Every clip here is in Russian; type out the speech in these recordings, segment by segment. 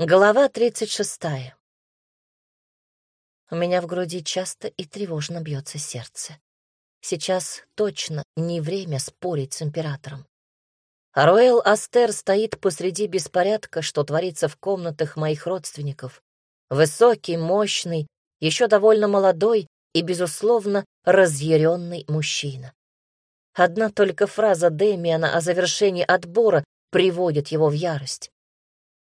Глава 36. У меня в груди часто и тревожно бьется сердце. Сейчас точно не время спорить с императором. Аруэл Астер стоит посреди беспорядка, что творится в комнатах моих родственников. Высокий, мощный, еще довольно молодой и, безусловно, разъяренный мужчина. Одна только фраза Дэмиана о завершении отбора приводит его в ярость.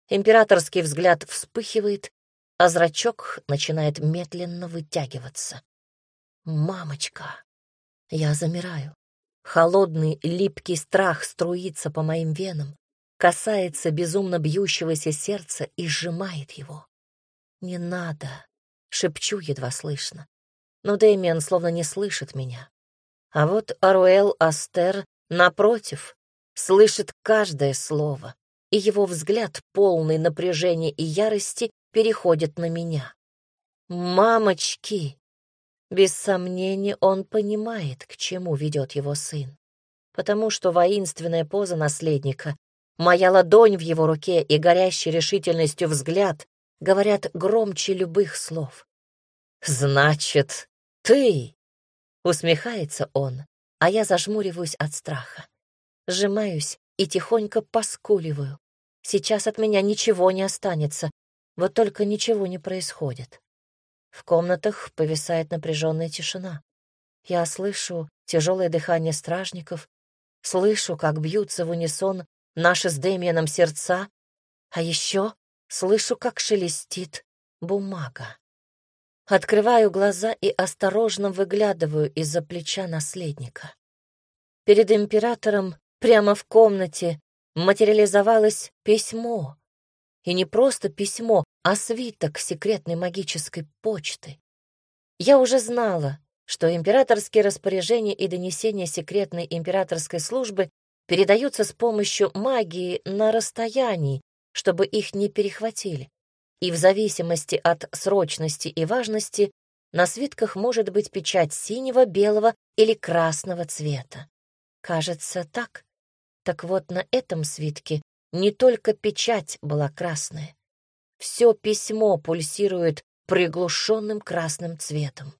Императорский взгляд вспыхивает, а зрачок начинает медленно вытягиваться. «Мамочка!» Я замираю. Холодный, липкий страх струится по моим венам, касается безумно бьющегося сердца и сжимает его. «Не надо!» — шепчу едва слышно. Но Дэмиан словно не слышит меня. А вот Аруэл Астер, напротив, слышит каждое слово, и его взгляд, полный напряжения и ярости, переходит на меня. «Мамочки!» Без сомнения, он понимает, к чему ведет его сын. Потому что воинственная поза наследника, моя ладонь в его руке и горящий решительностью взгляд говорят громче любых слов. «Значит, ты!» — усмехается он, а я зажмуриваюсь от страха. Сжимаюсь и тихонько поскуливаю. Сейчас от меня ничего не останется, вот только ничего не происходит. В комнатах повисает напряженная тишина. Я слышу тяжелое дыхание стражников, слышу, как бьются в унисон наши с Дэмианом сердца, а еще слышу, как шелестит бумага. Открываю глаза и осторожно выглядываю из-за плеча наследника. Перед императором Прямо в комнате материализовалось письмо. И не просто письмо, а свиток секретной магической почты. Я уже знала, что императорские распоряжения и донесения секретной императорской службы передаются с помощью магии на расстоянии, чтобы их не перехватили. И в зависимости от срочности и важности на свитках может быть печать синего, белого или красного цвета. Кажется, так. Так вот, на этом свитке не только печать была красная. Все письмо пульсирует приглушенным красным цветом.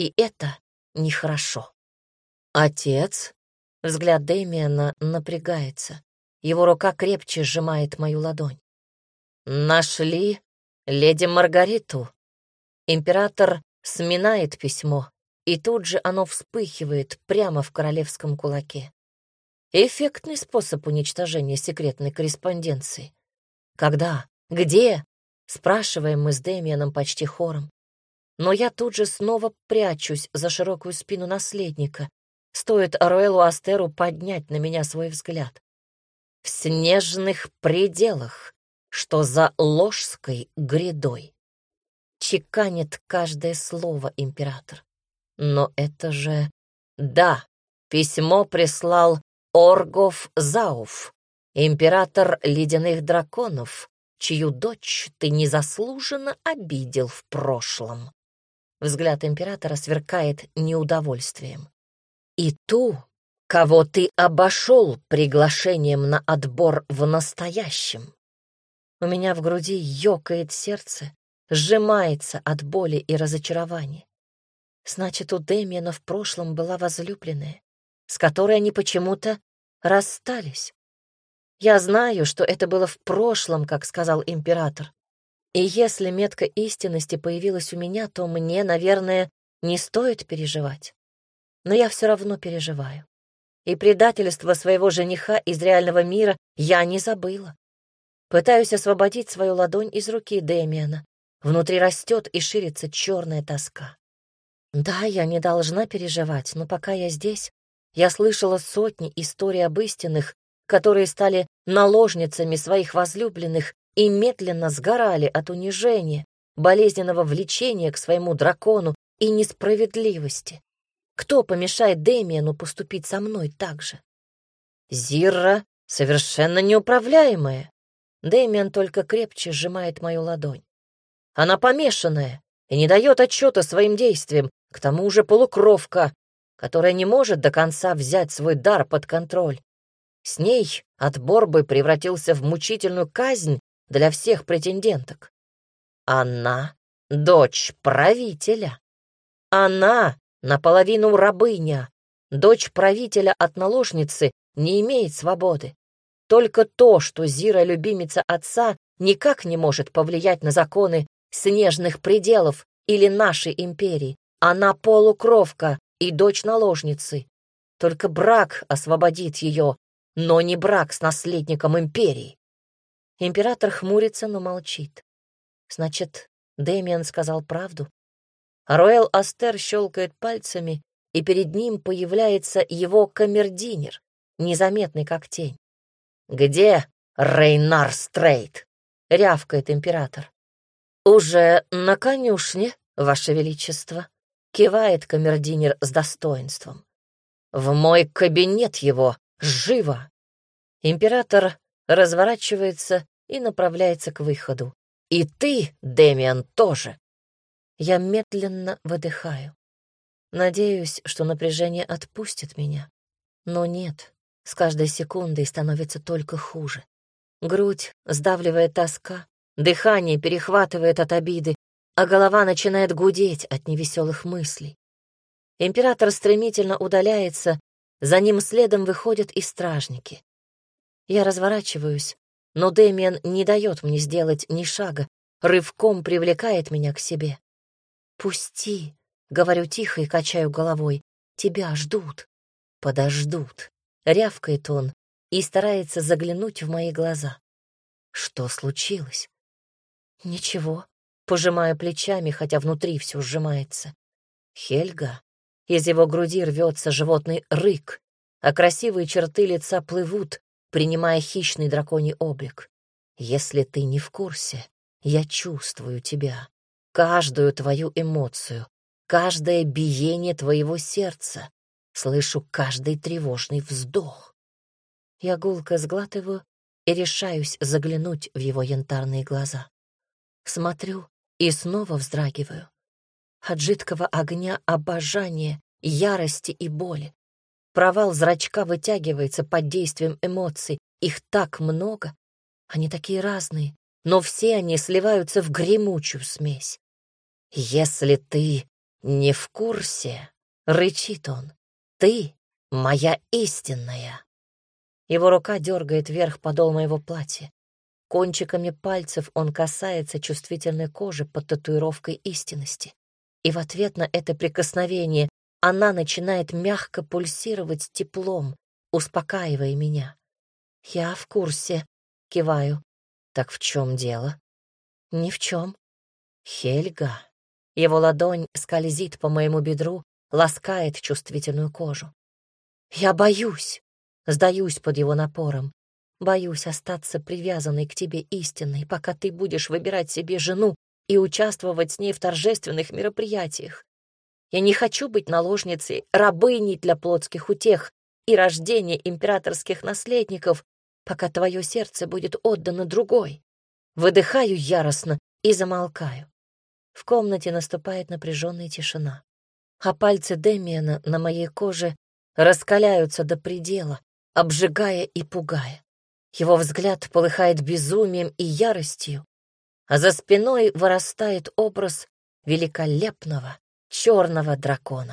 И это нехорошо. Отец? Взгляд Дэмиана напрягается. Его рука крепче сжимает мою ладонь. Нашли леди Маргариту. Император сминает письмо, и тут же оно вспыхивает прямо в королевском кулаке. Эффектный способ уничтожения секретной корреспонденции. Когда? Где? Спрашиваем мы с Дэмианом почти хором. Но я тут же снова прячусь за широкую спину наследника. Стоит Аруэлу Астеру поднять на меня свой взгляд. В снежных пределах, что за ложской грядой. Чеканит каждое слово император. Но это же... Да, письмо прислал Оргов Зауф, император ледяных драконов, чью дочь ты незаслуженно обидел в прошлом. Взгляд императора сверкает неудовольствием. И ту, кого ты обошел приглашением на отбор в настоящем. У меня в груди ёкает сердце, сжимается от боли и разочарования. Значит, у Дэмиена в прошлом была возлюбленная с которой они почему-то расстались. Я знаю, что это было в прошлом, как сказал император. И если метка истинности появилась у меня, то мне, наверное, не стоит переживать. Но я все равно переживаю. И предательство своего жениха из реального мира я не забыла. Пытаюсь освободить свою ладонь из руки Дэмиана. Внутри растет и ширится черная тоска. Да, я не должна переживать, но пока я здесь, я слышала сотни историй об истинных, которые стали наложницами своих возлюбленных и медленно сгорали от унижения, болезненного влечения к своему дракону и несправедливости. Кто помешает Дэмиану поступить со мной так же? Зирра совершенно неуправляемая. Дэмиан только крепче сжимает мою ладонь. Она помешанная и не дает отчета своим действиям, к тому же полукровка, которая не может до конца взять свой дар под контроль. С ней отбор бы превратился в мучительную казнь для всех претенденток. Она — дочь правителя. Она наполовину рабыня. Дочь правителя от наложницы не имеет свободы. Только то, что Зира — любимица отца, никак не может повлиять на законы снежных пределов или нашей империи. Она полукровка и дочь наложницы. Только брак освободит ее, но не брак с наследником империи. Император хмурится, но молчит. Значит, Дэмиан сказал правду? Роэл Астер щелкает пальцами, и перед ним появляется его камердинер, незаметный как тень. «Где Рейнар Стрейт?» — рявкает император. «Уже на конюшне, Ваше Величество», — кивает камердинер с достоинством. «В мой кабинет его! Живо!» Император разворачивается и направляется к выходу. «И ты, Демиан, тоже!» Я медленно выдыхаю. Надеюсь, что напряжение отпустит меня. Но нет, с каждой секундой становится только хуже. Грудь сдавливает тоска, дыхание перехватывает от обиды, а голова начинает гудеть от невеселых мыслей. Император стремительно удаляется, за ним следом выходят и стражники. Я разворачиваюсь, но Дэмиан не дает мне сделать ни шага, рывком привлекает меня к себе. «Пусти», — говорю тихо и качаю головой, — «тебя ждут». «Подождут», — рявкает он и старается заглянуть в мои глаза. Что случилось? Ничего, пожимая плечами, хотя внутри все сжимается. Хельга. Из его груди рвется животный рык, а красивые черты лица плывут, принимая хищный драконий облик. Если ты не в курсе, я чувствую тебя, каждую твою эмоцию, каждое биение твоего сердца, слышу каждый тревожный вздох. Я гулко сглатываю и решаюсь заглянуть в его янтарные глаза. Смотрю и снова вздрагиваю. От жидкого огня обожания, ярости и боли. Провал зрачка вытягивается под действием эмоций. Их так много. Они такие разные, но все они сливаются в гремучую смесь. «Если ты не в курсе», — рычит он, — «ты моя истинная». Его рука дергает вверх подол моего платья. Кончиками пальцев он касается чувствительной кожи под татуировкой истинности. И в ответ на это прикосновение она начинает мягко пульсировать теплом, успокаивая меня. «Я в курсе», — киваю. «Так в чем дело?» «Ни в чем». «Хельга». Его ладонь скользит по моему бедру, ласкает чувствительную кожу. «Я боюсь», сдаюсь под его напором. Боюсь остаться привязанной к тебе истинной, пока ты будешь выбирать себе жену и участвовать с ней в торжественных мероприятиях. Я не хочу быть наложницей, рабыней для плотских утех и рождения императорских наследников, пока твое сердце будет отдано другой. Выдыхаю яростно и замолкаю. В комнате наступает напряженная тишина, а пальцы Демиана на моей коже раскаляются до предела, обжигая и пугая. Его взгляд полыхает безумием и яростью, а за спиной вырастает образ великолепного черного дракона.